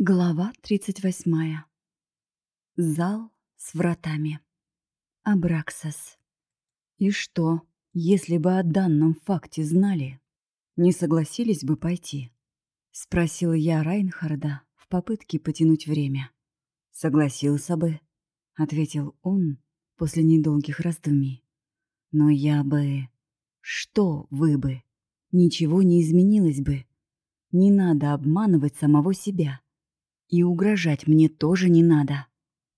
Глава 38. Зал с вратами. Абраксас. И что, если бы о данном факте знали, не согласились бы пойти? Спросил я Райнхарда в попытке потянуть время. Согласился бы, ответил он после недолгих раздумий. Но я бы... Что вы бы? Ничего не изменилось бы. Не надо обманывать самого себя. И угрожать мне тоже не надо.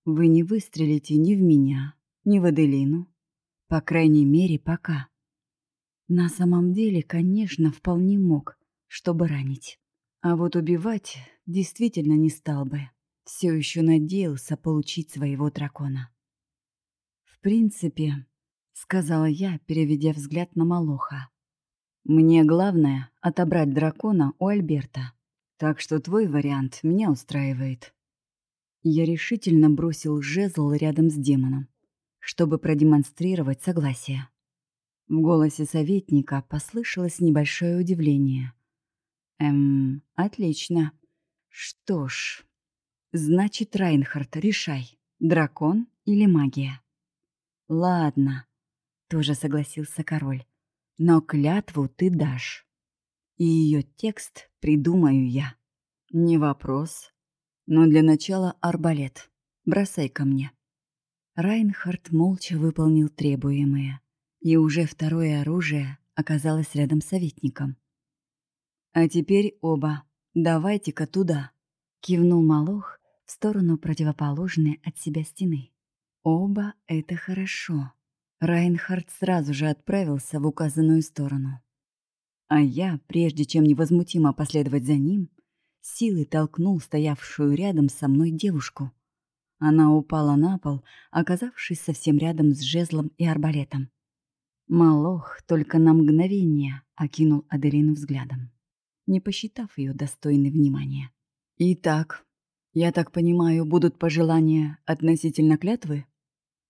Вы не выстрелите ни в меня, ни в Аделину. По крайней мере, пока. На самом деле, конечно, вполне мог, чтобы ранить. А вот убивать действительно не стал бы. Все еще надеялся получить своего дракона. В принципе, сказала я, переведя взгляд на Малоха. Мне главное — отобрать дракона у Альберта. Так что твой вариант меня устраивает. Я решительно бросил жезл рядом с демоном, чтобы продемонстрировать согласие. В голосе советника послышалось небольшое удивление. «Эм, отлично. Что ж, значит, Райнхард, решай, дракон или магия?» «Ладно», — тоже согласился король, — «но клятву ты дашь» и ее текст придумаю я. Не вопрос. Но для начала арбалет. Бросай ко мне. Райнхард молча выполнил требуемое, и уже второе оружие оказалось рядом с советником. «А теперь оба. Давайте-ка туда», — кивнул Малох в сторону противоположной от себя стены. «Оба — это хорошо». Райнхард сразу же отправился в указанную сторону. А я, прежде чем невозмутимо последовать за ним, силой толкнул стоявшую рядом со мной девушку. Она упала на пол, оказавшись совсем рядом с жезлом и арбалетом. Малох только на мгновение окинул Аделину взглядом, не посчитав ее достойной внимания. «Итак, я так понимаю, будут пожелания относительно клятвы?»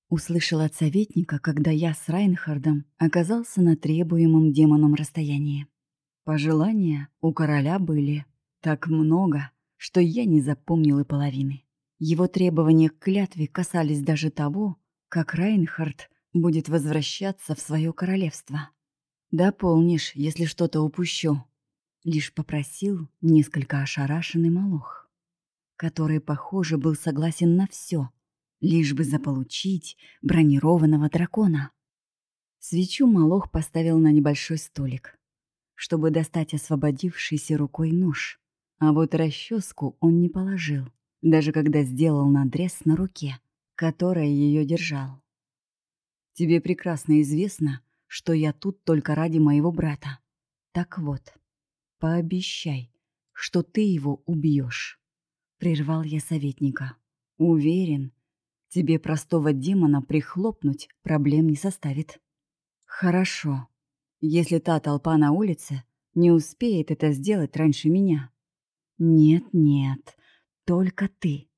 Услышал от советника, когда я с Райнхардом оказался на требуемом демоном расстоянии. Пожелания у короля были так много, что я не запомнил и половины. Его требования к клятве касались даже того, как Райнхард будет возвращаться в свое королевство. «Дополнишь, если что-то упущу», — лишь попросил несколько ошарашенный Малох, который, похоже, был согласен на все, лишь бы заполучить бронированного дракона. Свечу Малох поставил на небольшой столик, чтобы достать освободившийся рукой нож. А вот расческу он не положил, даже когда сделал надрез на руке, которая ее держал. «Тебе прекрасно известно, что я тут только ради моего брата. Так вот, пообещай, что ты его убьешь», — прервал я советника. «Уверен, Тебе простого демона прихлопнуть проблем не составит. Хорошо, если та толпа на улице не успеет это сделать раньше меня. Нет-нет, только ты.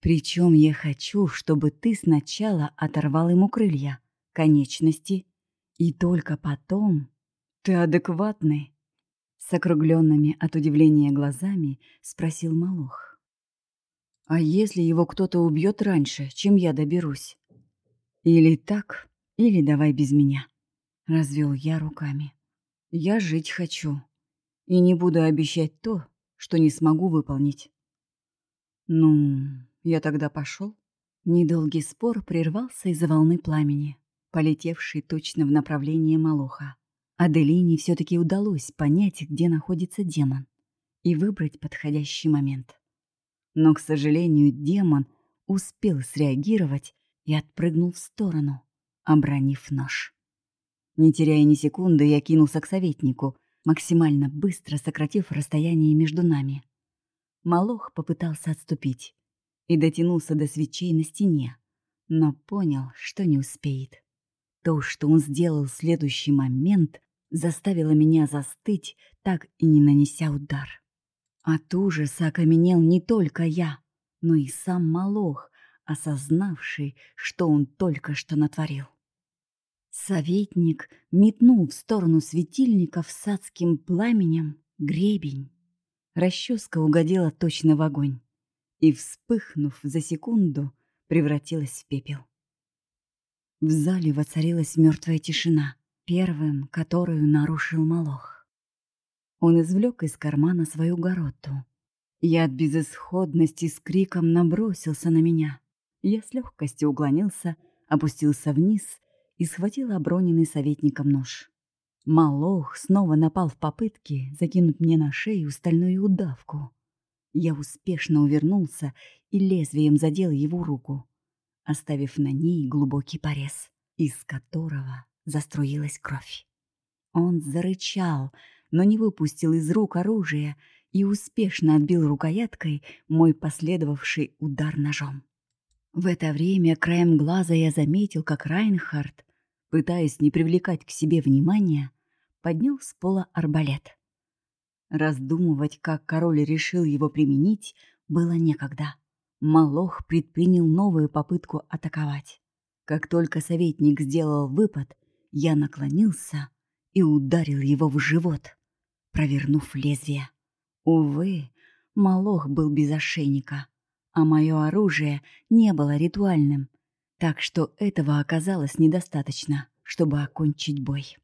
Причем я хочу, чтобы ты сначала оторвал ему крылья, конечности, и только потом... Ты адекватный? С округленными от удивления глазами спросил Малох. А если его кто-то убьет раньше, чем я доберусь? Или так, или давай без меня. Развел я руками. Я жить хочу. И не буду обещать то, что не смогу выполнить. Ну, я тогда пошел. Недолгий спор прервался из-за волны пламени, полетевшей точно в направлении Малоха. Аделине все-таки удалось понять, где находится демон, и выбрать подходящий момент. Но, к сожалению, демон успел среагировать и отпрыгнул в сторону, обронив нож. Не теряя ни секунды, я кинулся к советнику, максимально быстро сократив расстояние между нами. Малох попытался отступить и дотянулся до свечей на стене, но понял, что не успеет. То, что он сделал в следующий момент, заставило меня застыть, так и не нанеся удар. От ужаса окаменел не только я, но и сам Малох, осознавший, что он только что натворил. Советник метнул в сторону светильников с адским пламенем гребень. Расческа угодила точно в огонь, и, вспыхнув за секунду, превратилась в пепел. В зале воцарилась мертвая тишина, первым, которую нарушил Малох. Он извлек из кармана свою гороту. Я от безысходности с криком набросился на меня. Я с легкостью уклонился, опустился вниз и схватил оброненный советником нож. Малох снова напал в попытке закинуть мне на шею стальную удавку. Я успешно увернулся и лезвием задел его руку, оставив на ней глубокий порез, из которого заструилась кровь. Он зарычал, но не выпустил из рук оружие и успешно отбил рукояткой мой последовавший удар ножом. В это время краем глаза я заметил, как Райнхард, пытаясь не привлекать к себе внимания, поднял с пола арбалет. Раздумывать, как король решил его применить, было некогда. Малох предпринял новую попытку атаковать. Как только советник сделал выпад, я наклонился и ударил его в живот, провернув лезвие. Увы, Малох был без ошейника, а мое оружие не было ритуальным, так что этого оказалось недостаточно, чтобы окончить бой.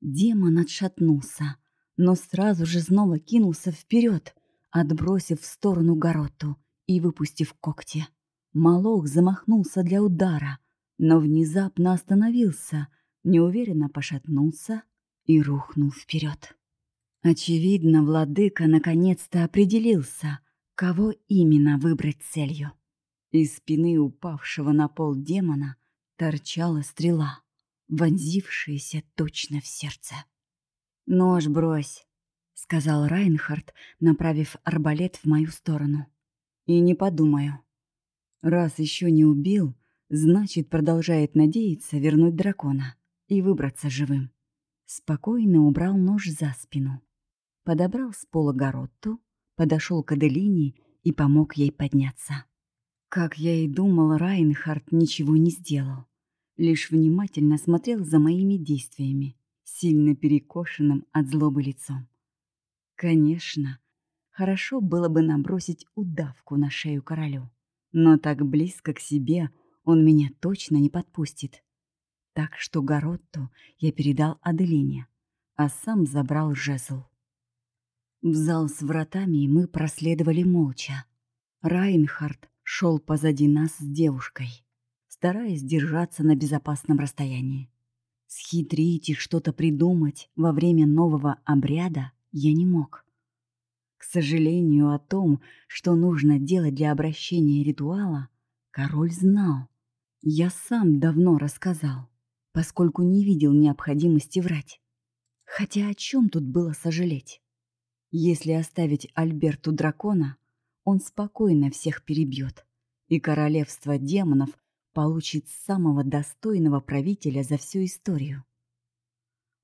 Демон отшатнулся, но сразу же снова кинулся вперед, отбросив в сторону Гороту и выпустив когти. Малох замахнулся для удара, но внезапно остановился, неуверенно пошатнулся и рухнул вперед. Очевидно, владыка наконец-то определился, кого именно выбрать целью. Из спины упавшего на пол демона торчала стрела вонзившиеся точно в сердце. «Нож брось», — сказал Райнхард, направив арбалет в мою сторону. «И не подумаю. Раз еще не убил, значит, продолжает надеяться вернуть дракона и выбраться живым». Спокойно убрал нож за спину. Подобрал с пола Горотту, подошел к Аделине и помог ей подняться. Как я и думал, Райнхард ничего не сделал лишь внимательно смотрел за моими действиями, сильно перекошенным от злобы лицом. Конечно, хорошо было бы набросить удавку на шею королю, но так близко к себе он меня точно не подпустит. Так что Горотту я передал Аделине, а сам забрал жезл. В зал с вратами мы проследовали молча. Райнхард шел позади нас с девушкой стараясь держаться на безопасном расстоянии. Схитрить и что-то придумать во время нового обряда я не мог. К сожалению, о том, что нужно делать для обращения ритуала, король знал. Я сам давно рассказал, поскольку не видел необходимости врать. Хотя о чем тут было сожалеть? Если оставить Альберту дракона, он спокойно всех перебьет, и королевство демонов получит самого достойного правителя за всю историю.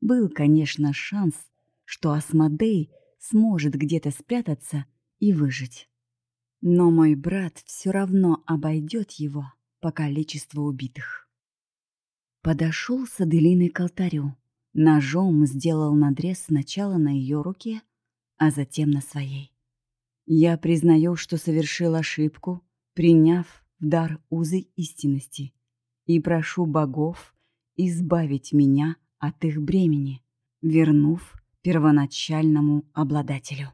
Был, конечно, шанс, что Асмодей сможет где-то спрятаться и выжить. Но мой брат все равно обойдет его по количеству убитых. Подошел с Аделиной к алтарю. Ножом сделал надрез сначала на ее руке, а затем на своей. Я признаю, что совершил ошибку, приняв дар узы истинности, и прошу богов избавить меня от их бремени, вернув первоначальному обладателю.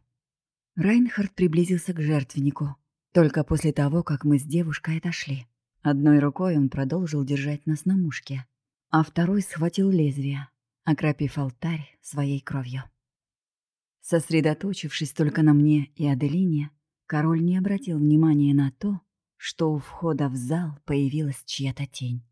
Райнхард приблизился к жертвеннику, только после того, как мы с девушкой отошли. Одной рукой он продолжил держать нас на мушке, а второй схватил лезвие, окропив алтарь своей кровью. Сосредоточившись только на мне и Аделине, король не обратил внимания на то, что у входа в зал появилась чья-то тень.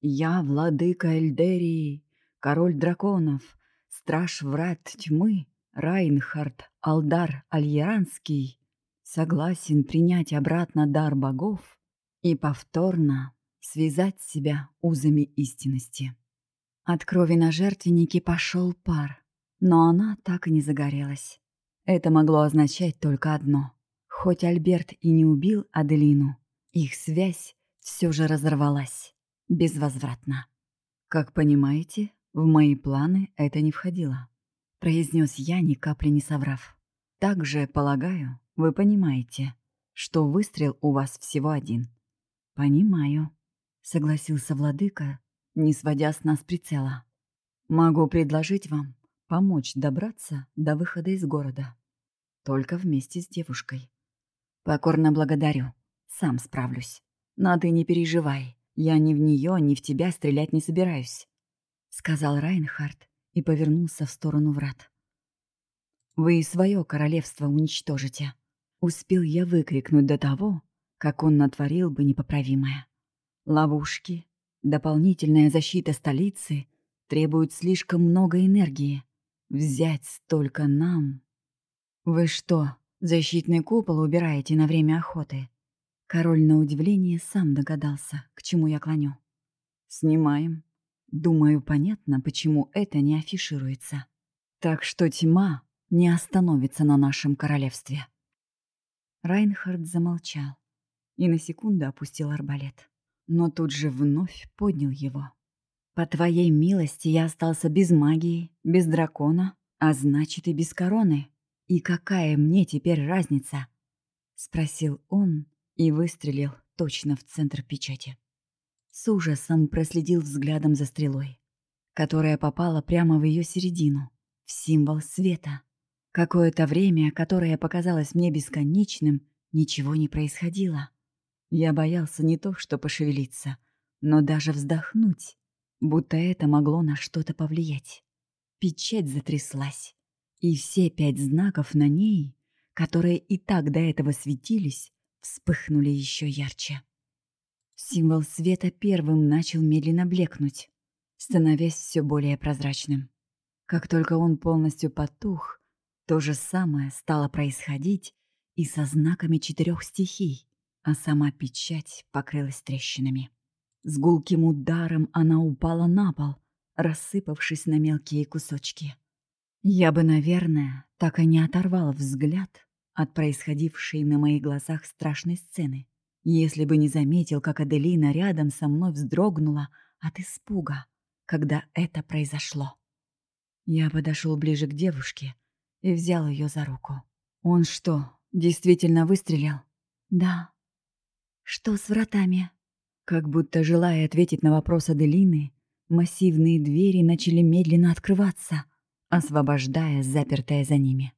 «Я владыка Эльдерии, король драконов, страж врат тьмы, Райнхард Алдар Альеранский, согласен принять обратно дар богов и повторно связать себя узами истинности». От крови на жертвеннике пошел пар, но она так и не загорелась. Это могло означать только одно — Хоть Альберт и не убил Аделину, их связь все же разорвалась. Безвозвратно. Как понимаете, в мои планы это не входило. Произнес я, ни капли не соврав. Также, полагаю, вы понимаете, что выстрел у вас всего один. Понимаю, согласился владыка, не сводя с нас прицела. Могу предложить вам помочь добраться до выхода из города. Только вместе с девушкой. Покорно благодарю. Сам справлюсь. Но ты не переживай. Я ни в нее, ни в тебя стрелять не собираюсь. Сказал Райнхард и повернулся в сторону врат. Вы и свое королевство уничтожите. Успел я выкрикнуть до того, как он натворил бы непоправимое. Ловушки, дополнительная защита столицы требуют слишком много энергии. Взять столько нам... Вы что, защитный купол убираете на время охоты? Король на удивление сам догадался, к чему я клоню. Снимаем. Думаю, понятно, почему это не афишируется. Так что тьма не остановится на нашем королевстве. Райнхард замолчал и на секунду опустил арбалет. Но тут же вновь поднял его. «По твоей милости я остался без магии, без дракона, а значит и без короны. И какая мне теперь разница?» — спросил он и выстрелил точно в центр печати. С ужасом проследил взглядом за стрелой, которая попала прямо в ее середину, в символ света. Какое-то время, которое показалось мне бесконечным, ничего не происходило. Я боялся не то что пошевелиться, но даже вздохнуть, будто это могло на что-то повлиять. Печать затряслась, и все пять знаков на ней, которые и так до этого светились, вспыхнули еще ярче. Символ света первым начал медленно блекнуть, становясь все более прозрачным. Как только он полностью потух, то же самое стало происходить и со знаками четырех стихий, а сама печать покрылась трещинами. С гулким ударом она упала на пол, рассыпавшись на мелкие кусочки. Я бы, наверное, так и не оторвала взгляд от происходившей на моих глазах страшной сцены, если бы не заметил, как Аделина рядом со мной вздрогнула от испуга, когда это произошло. Я подошел ближе к девушке и взял ее за руку. «Он что, действительно выстрелил?» «Да». «Что с вратами?» Как будто желая ответить на вопрос Аделины, массивные двери начали медленно открываться, освобождая запертое за ними.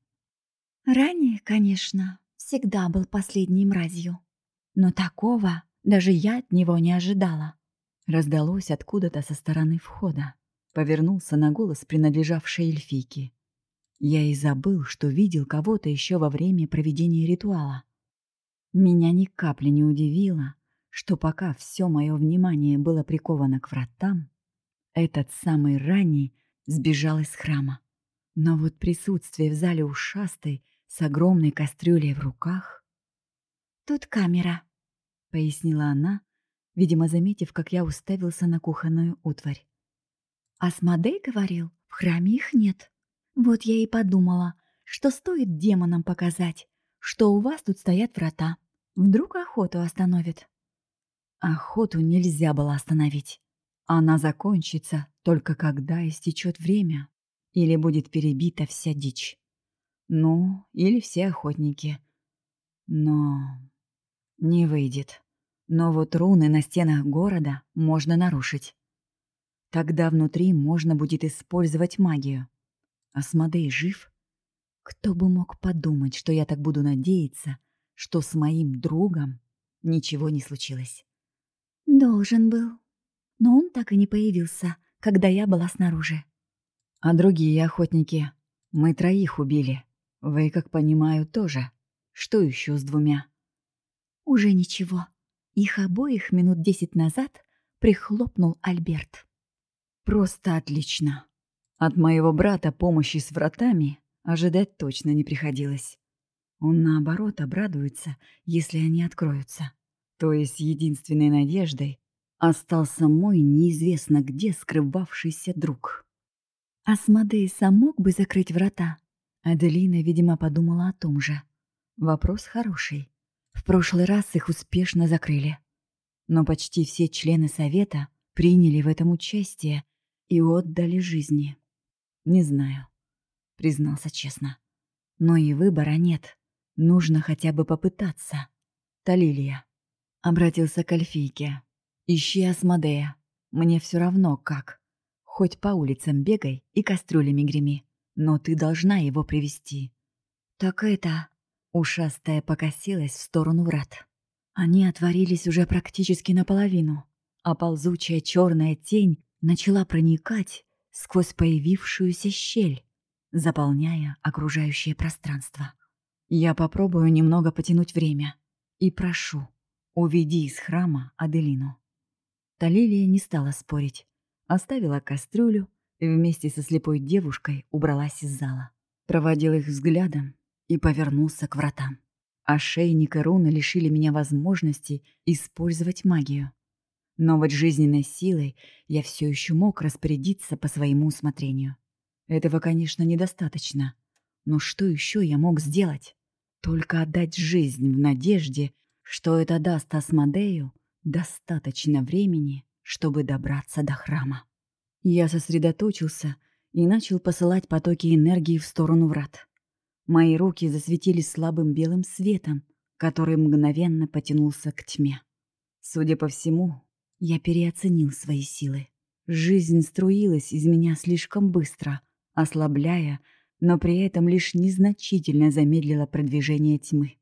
Ранее, конечно, всегда был последней мразью. Но такого даже я от него не ожидала. Раздалось откуда-то со стороны входа. Повернулся на голос принадлежавшей эльфийки. Я и забыл, что видел кого-то еще во время проведения ритуала. Меня ни капли не удивило, что пока все мое внимание было приковано к вратам, этот самый ранний сбежал из храма. Но вот присутствие в зале ушастой с огромной кастрюлей в руках. «Тут камера», — пояснила она, видимо, заметив, как я уставился на кухонную утварь. «Асмодей говорил, в храме их нет. Вот я и подумала, что стоит демонам показать, что у вас тут стоят врата. Вдруг охоту остановит». Охоту нельзя было остановить. Она закончится только когда истечет время или будет перебита вся дичь. Ну, или все охотники. Но не выйдет. Но вот руны на стенах города можно нарушить. Тогда внутри можно будет использовать магию. Асмодей жив? Кто бы мог подумать, что я так буду надеяться, что с моим другом ничего не случилось. Должен был. Но он так и не появился, когда я была снаружи. А другие охотники? Мы троих убили. Вы, как понимаю, тоже. Что еще с двумя? Уже ничего. Их обоих минут десять назад прихлопнул Альберт. Просто отлично. От моего брата помощи с вратами ожидать точно не приходилось. Он, наоборот, обрадуется, если они откроются. То есть единственной надеждой остался мой неизвестно где скрывавшийся друг. Асмодей сам мог бы закрыть врата? Аделина, видимо, подумала о том же. Вопрос хороший. В прошлый раз их успешно закрыли. Но почти все члены совета приняли в этом участие и отдали жизни. Не знаю, признался честно. Но и выбора нет. Нужно хотя бы попытаться. Талилия. Обратился к эльфийке. Ищи Асмодея. Мне все равно как. Хоть по улицам бегай и кастрюлями греми. Но ты должна его привести. Так это... Ушастая покосилась в сторону врат. Они отворились уже практически наполовину, а ползучая черная тень начала проникать сквозь появившуюся щель, заполняя окружающее пространство. Я попробую немного потянуть время и прошу, уведи из храма Аделину. Талилия не стала спорить, оставила кастрюлю и вместе со слепой девушкой убралась из зала. Проводил их взглядом и повернулся к вратам. Ошейник и руны лишили меня возможности использовать магию. Но вот жизненной силой я все еще мог распорядиться по своему усмотрению. Этого, конечно, недостаточно. Но что еще я мог сделать? Только отдать жизнь в надежде, что это даст Асмодею достаточно времени, чтобы добраться до храма. Я сосредоточился и начал посылать потоки энергии в сторону врат. Мои руки засветились слабым белым светом, который мгновенно потянулся к тьме. Судя по всему, я переоценил свои силы. Жизнь струилась из меня слишком быстро, ослабляя, но при этом лишь незначительно замедлила продвижение тьмы.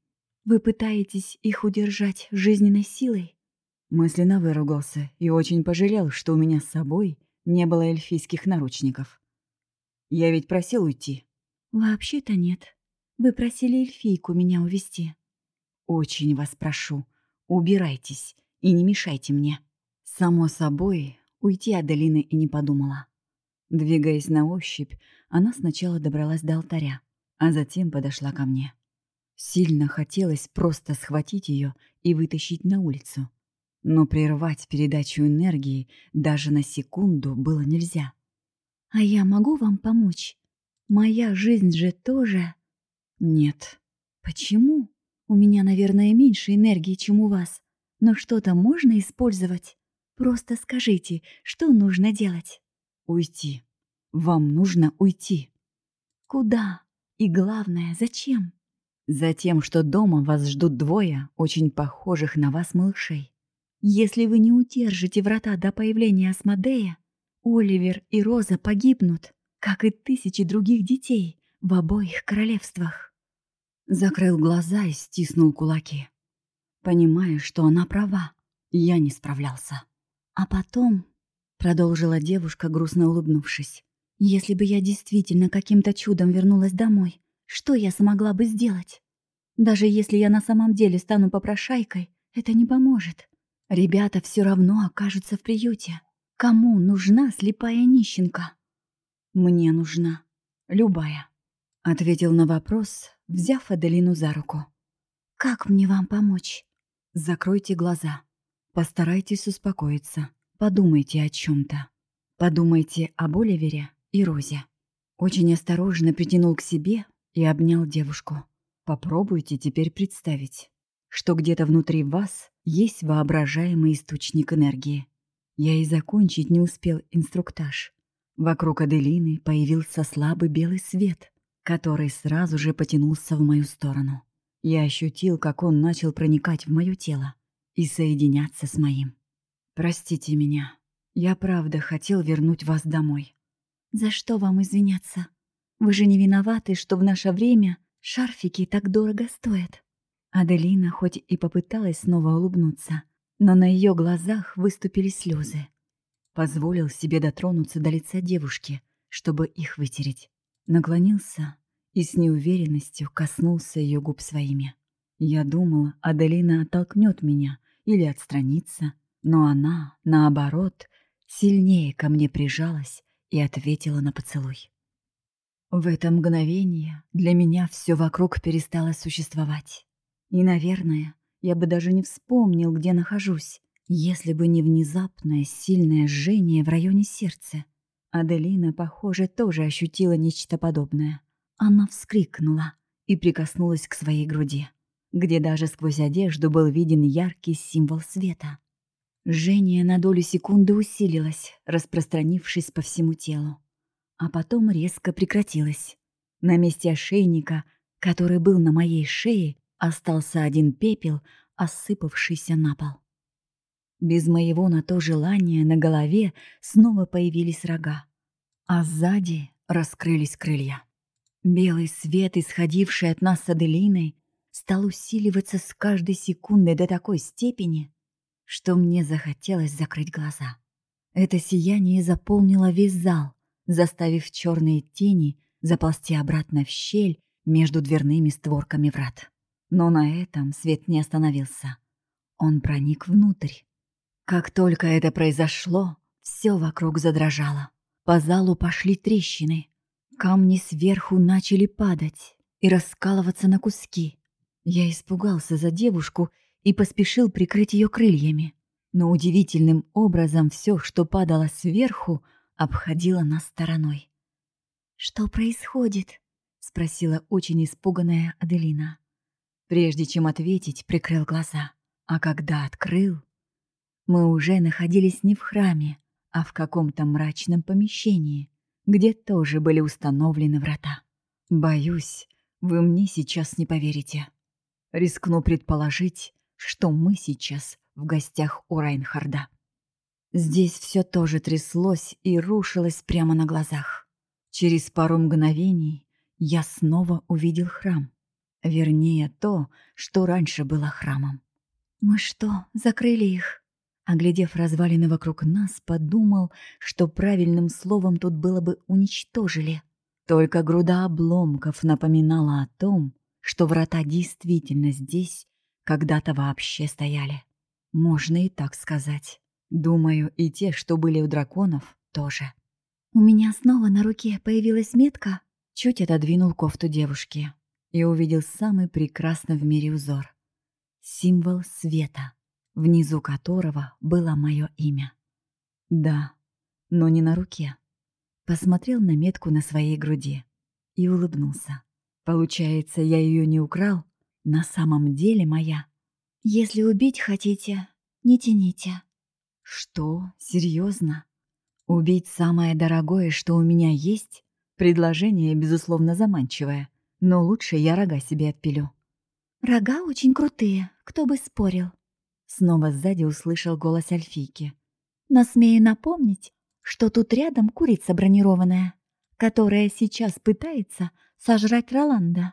«Вы пытаетесь их удержать жизненной силой?» Мысленно выругался и очень пожалел, что у меня с собой не было эльфийских наручников. «Я ведь просил уйти», «Вообще-то нет. Вы просили эльфийку меня увести. «Очень вас прошу, убирайтесь и не мешайте мне». Само собой, уйти от долины и не подумала. Двигаясь на ощупь, она сначала добралась до алтаря, а затем подошла ко мне. Сильно хотелось просто схватить ее и вытащить на улицу. Но прервать передачу энергии даже на секунду было нельзя. «А я могу вам помочь?» Моя жизнь же тоже... Нет. Почему? У меня, наверное, меньше энергии, чем у вас. Но что-то можно использовать? Просто скажите, что нужно делать? Уйти. Вам нужно уйти. Куда? И главное, зачем? Затем, что дома вас ждут двое, очень похожих на вас малышей. Если вы не удержите врата до появления Асмодея, Оливер и Роза погибнут как и тысячи других детей в обоих королевствах. Закрыл глаза и стиснул кулаки. Понимая, что она права, я не справлялся. А потом, продолжила девушка, грустно улыбнувшись, если бы я действительно каким-то чудом вернулась домой, что я смогла бы сделать? Даже если я на самом деле стану попрошайкой, это не поможет. Ребята все равно окажутся в приюте. Кому нужна слепая нищенка? «Мне нужна. Любая», — ответил на вопрос, взяв Аделину за руку. «Как мне вам помочь?» «Закройте глаза. Постарайтесь успокоиться. Подумайте о чем то Подумайте об Оливере и Розе». Очень осторожно притянул к себе и обнял девушку. Попробуйте теперь представить, что где-то внутри вас есть воображаемый источник энергии. Я и закончить не успел инструктаж, Вокруг Аделины появился слабый белый свет, который сразу же потянулся в мою сторону. Я ощутил, как он начал проникать в мое тело и соединяться с моим. «Простите меня. Я правда хотел вернуть вас домой». «За что вам извиняться? Вы же не виноваты, что в наше время шарфики так дорого стоят». Аделина хоть и попыталась снова улыбнуться, но на ее глазах выступили слезы. Позволил себе дотронуться до лица девушки, чтобы их вытереть. Наклонился и с неуверенностью коснулся ее губ своими. Я думала, Аделина оттолкнет меня или отстранится, но она, наоборот, сильнее ко мне прижалась и ответила на поцелуй. В это мгновение для меня все вокруг перестало существовать. И, наверное, я бы даже не вспомнил, где нахожусь, если бы не внезапное сильное жжение в районе сердца. Аделина, похоже, тоже ощутила нечто подобное. Она вскрикнула и прикоснулась к своей груди, где даже сквозь одежду был виден яркий символ света. Жжение на долю секунды усилилось, распространившись по всему телу. А потом резко прекратилось. На месте ошейника, который был на моей шее, остался один пепел, осыпавшийся на пол. Без моего на то желания на голове снова появились рога, а сзади раскрылись крылья. Белый свет, исходивший от нас с Аделиной, стал усиливаться с каждой секундой до такой степени, что мне захотелось закрыть глаза. Это сияние заполнило весь зал, заставив черные тени заползти обратно в щель между дверными створками врат. Но на этом свет не остановился. Он проник внутрь. Как только это произошло, все вокруг задрожало. По залу пошли трещины. Камни сверху начали падать и раскалываться на куски. Я испугался за девушку и поспешил прикрыть ее крыльями. Но удивительным образом все, что падало сверху, обходило нас стороной. «Что происходит?» — спросила очень испуганная Аделина. Прежде чем ответить, прикрыл глаза. А когда открыл, мы уже находились не в храме, а в каком-то мрачном помещении, где тоже были установлены врата. Боюсь, вы мне сейчас не поверите. Рискну предположить, что мы сейчас в гостях у Райнхарда. Здесь все тоже тряслось и рушилось прямо на глазах. Через пару мгновений я снова увидел храм. Вернее, то, что раньше было храмом. «Мы что, закрыли их?» Оглядев развалины вокруг нас, подумал, что правильным словом тут было бы «уничтожили». Только груда обломков напоминала о том, что врата действительно здесь когда-то вообще стояли. Можно и так сказать. Думаю, и те, что были у драконов, тоже. У меня снова на руке появилась метка. Чуть отодвинул кофту девушки и увидел самый прекрасный в мире узор. Символ света, внизу которого было мое имя. Да, но не на руке. Посмотрел на метку на своей груди и улыбнулся. Получается, я ее не украл? На самом деле моя. Если убить хотите, не тяните. Что? Серьезно? Убить самое дорогое, что у меня есть? Предложение, безусловно, заманчивое, но лучше я рога себе отпилю. Рога очень крутые, кто бы спорил. Снова сзади услышал голос Альфийки. Но смею напомнить, что тут рядом курица бронированная, которая сейчас пытается сожрать Роланда.